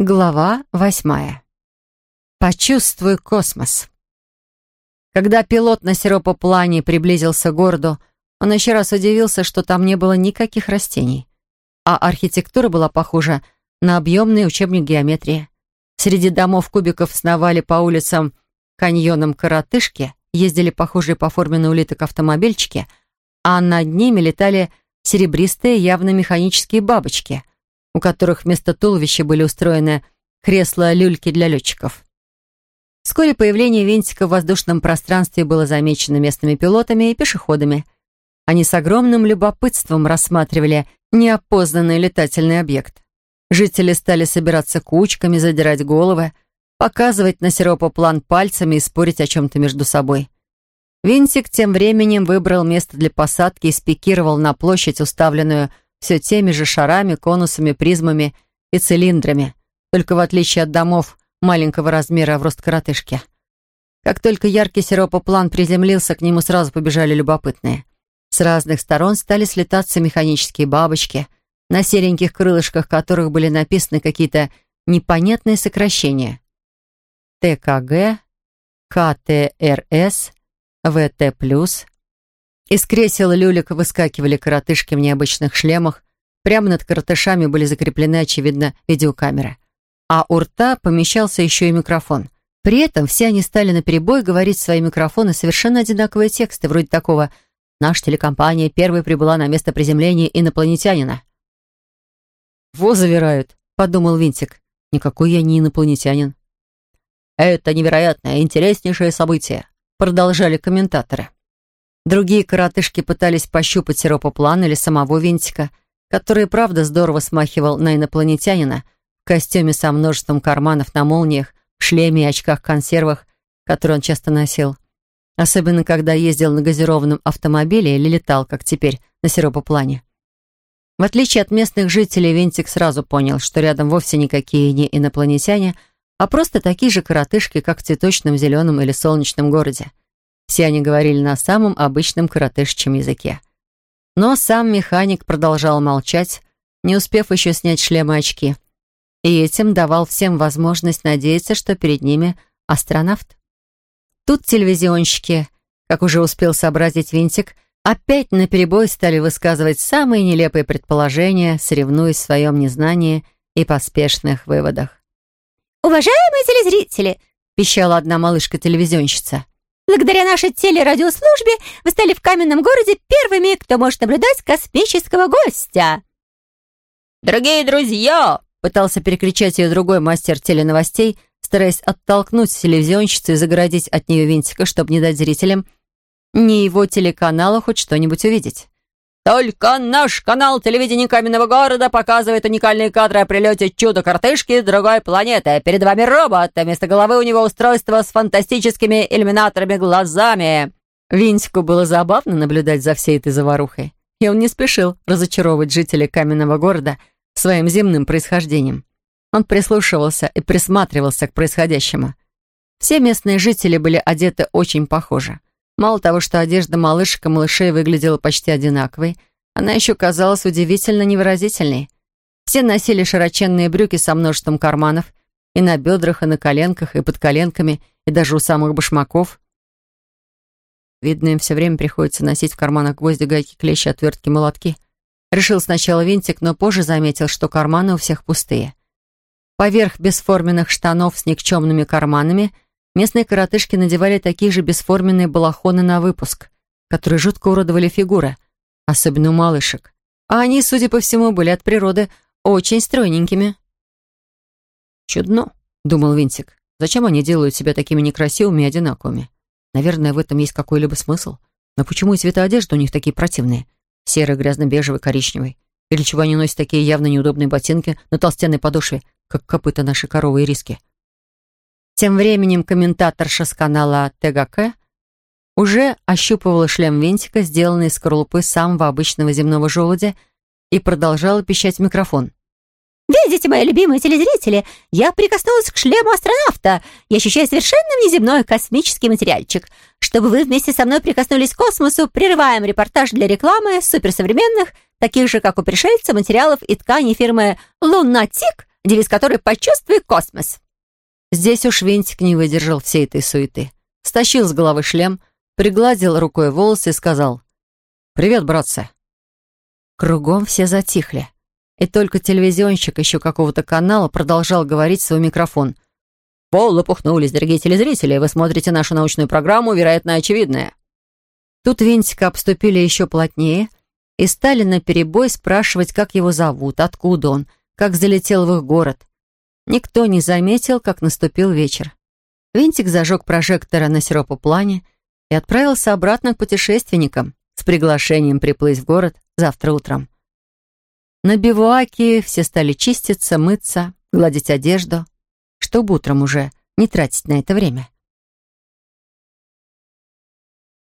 Глава восьмая. Почувствуй космос. Когда пилот на сиропоплане приблизился к городу, он еще раз удивился, что там не было никаких растений. А архитектура была похожа на объемный учебник геометрии. Среди домов кубиков сновали по улицам каньоном коротышки, ездили похожие по форме на улиток автомобильчики, а над ними летали серебристые явно механические бабочки — у которых вместо туловища были устроены кресла-люльки для летчиков. Вскоре появление винтика в воздушном пространстве было замечено местными пилотами и пешеходами. Они с огромным любопытством рассматривали неопознанный летательный объект. Жители стали собираться кучками, задирать головы, показывать на сиропоплан пальцами и спорить о чем-то между собой. Винтик тем временем выбрал место для посадки и спикировал на площадь, уставленную все теми же шарами, конусами, призмами и цилиндрами, только в отличие от домов маленького размера в рост коротышки. Как только яркий сиропоплан приземлился, к нему сразу побежали любопытные. С разных сторон стали слетаться механические бабочки, на сереньких крылышках которых были написаны какие-то непонятные сокращения. ТКГ, КТРС, ВТ+, из кресел люлек выскакивали коротышки в необычных шлемах. Прямо над коротышами были закреплены, очевидно, видеокамеры. А у рта помещался еще и микрофон. При этом все они стали наперебой говорить в свои микрофоны совершенно одинаковые тексты, вроде такого «Наша телекомпания первой прибыла на место приземления инопланетянина». «Во завирают», — подумал Винтик. «Никакой я не инопланетянин». «Это невероятное, интереснейшее событие», — продолжали комментаторы. Другие коротышки пытались пощупать сиропоплан или самого винтика, который, правда, здорово смахивал на инопланетянина в костюме со множеством карманов на молниях, в шлеме и очках-консервах, которые он часто носил. Особенно, когда ездил на газированном автомобиле или летал, как теперь, на сиропоплане. В отличие от местных жителей, Винтик сразу понял, что рядом вовсе никакие не инопланетяне, а просто такие же коротышки, как в цветочном, зеленом или солнечном городе. Все они говорили на самом обычном коротышечьем языке. Но сам механик продолжал молчать, не успев еще снять шлем и очки. И этим давал всем возможность надеяться, что перед ними астронавт. Тут телевизионщики, как уже успел сообразить Винтик, опять наперебой стали высказывать самые нелепые предположения, соревнуясь в своем незнании и поспешных выводах. «Уважаемые телезрители!» — пищала одна малышка-телевизионщица. Благодаря нашей телерадиослужбе вы стали в каменном городе первыми, кто может наблюдать космического гостя. «Дорогие друзья!» — пытался перекричать ее другой мастер теленовостей, стараясь оттолкнуть телевизионщицу и загородить от нее винтика, чтобы не дать зрителям ни его телеканалу хоть что-нибудь увидеть. Только наш канал телевидения Каменного города показывает уникальные кадры о прилете чудо-картышки другой планеты. Перед вами робот, а вместо головы у него устройство с фантастическими иллюминаторами глазами. Винтику было забавно наблюдать за всей этой заварухой. И он не спешил разочаровывать жителей Каменного города своим земным происхождением. Он прислушивался и присматривался к происходящему. Все местные жители были одеты очень похоже. Мало того, что одежда малышек и малышей выглядела почти одинаковой, она еще казалась удивительно невыразительной. Все носили широченные брюки со множеством карманов, и на бедрах, и на коленках, и под коленками, и даже у самых башмаков. Видно, им все время приходится носить в карманах гвозди, гайки, клещи, отвертки, молотки. Решил сначала винтик, но позже заметил, что карманы у всех пустые. Поверх бесформенных штанов с никчемными карманами – Местные коротышки надевали такие же бесформенные балахоны на выпуск, которые жутко уродовали фигуры, особенно у малышек. А они, судя по всему, были от природы очень стройненькими. «Чудно», — думал Винтик. «Зачем они делают себя такими некрасивыми и одинаковыми? Наверное, в этом есть какой-либо смысл. Но почему и цвета одежды у них такие противные? Серый, грязно-бежевый, коричневый. Или чего они носят такие явно неудобные ботинки на толстенной подошве, как копыта нашей коровы и риски?» Тем временем комментаторша с канала ТГК уже ощупывала шлем винтика, сделанный из скорлупы самого обычного земного желудя, и продолжала пищать в микрофон. «Видите, мои любимые телезрители, я прикоснулась к шлему астронавта и ощущаю совершенно внеземной космический материальчик. Чтобы вы вместе со мной прикоснулись к космосу, прерываем репортаж для рекламы суперсовременных, таких же, как у пришельца, материалов и тканей фирмы «Лунатик» девиз которой «Почувствуй космос». Здесь уж Винтик не выдержал всей этой суеты. Стащил с головы шлем, пригладил рукой волосы и сказал «Привет, братцы». Кругом все затихли. И только телевизионщик еще какого-то канала продолжал говорить в свой микрофон. «Пол опухнулись, дорогие телезрители. Вы смотрите нашу научную программу «Вероятно, очевидное». Тут Винтика обступили еще плотнее и стали наперебой спрашивать, как его зовут, откуда он, как залетел в их город. Никто не заметил, как наступил вечер. Винтик зажег прожектора на сиропоплане и отправился обратно к путешественникам с приглашением приплыть в город завтра утром. На бивуаке все стали чиститься, мыться, гладить одежду, чтобы утром уже не тратить на это время.